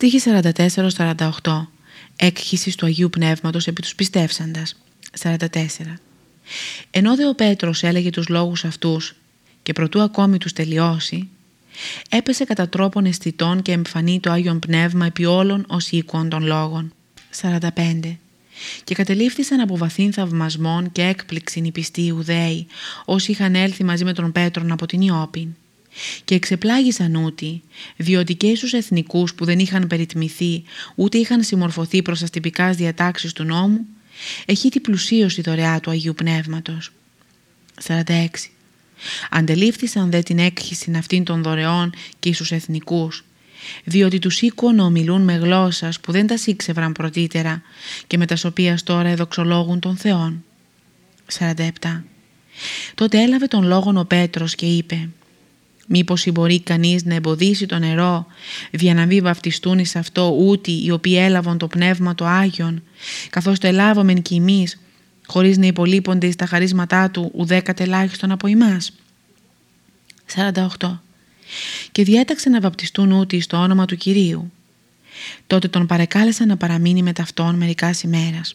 Στοίχη 44-48 Έκχυσης του Αγίου Πνεύματος επί τους πιστεύσαντας. 44 Ενώ δε ο Πέτρος έλεγε τους λόγους αυτούς και προτού ακόμη τους τελειώσει έπεσε κατά τρόπον αισθητών και εμφανεί το Άγιον Πνεύμα επί όλων ως οίκων των λόγων. 45 και κατελήφθησαν από βαθύν θαυμασμών και έκπληξην οι πιστοί Ιουδαίοι όσοι είχαν έλθει μαζί με τον Πέτρον από την Ιώπην και εξεπλάγησαν ούτι, διότι και στους εθνικούς που δεν είχαν περιτμηθεί ούτε είχαν συμμορφωθεί προς τα τυπικά διατάξεις του νόμου, έχει την πλουσίωση δωρεά του Αγίου Πνεύματος. 46. Αντελήφθησαν δε την έκχυση αυτήν των δωρεών και στους εθνικούς, διότι τους οίκου να ομιλούν με γλώσσας που δεν τα σύξευραν πρωτήτερα και με τα οποία τώρα εδοξολόγουν των Θεών. 47. Τότε έλαβε τον λόγον ο Πέτρος και είπε Μήπως μπορεί κανείς να εμποδίσει το νερό δια να μην βαφτιστούν εις αυτό ούτι οι οποίοι έλαβαν το πνεύμα το Άγιον καθώς το ελάβομεν κι εμείς χωρίς να υπολείπονται εις τα χαρίσματά του ουδέκατε ελάχιστον από εμάς. 48. Και διέταξε να βαπτιστούν ούτι στο όνομα του Κυρίου. Τότε τον παρεκάλεσαν να παραμείνει με ταυτόν μερικάς ημέρας.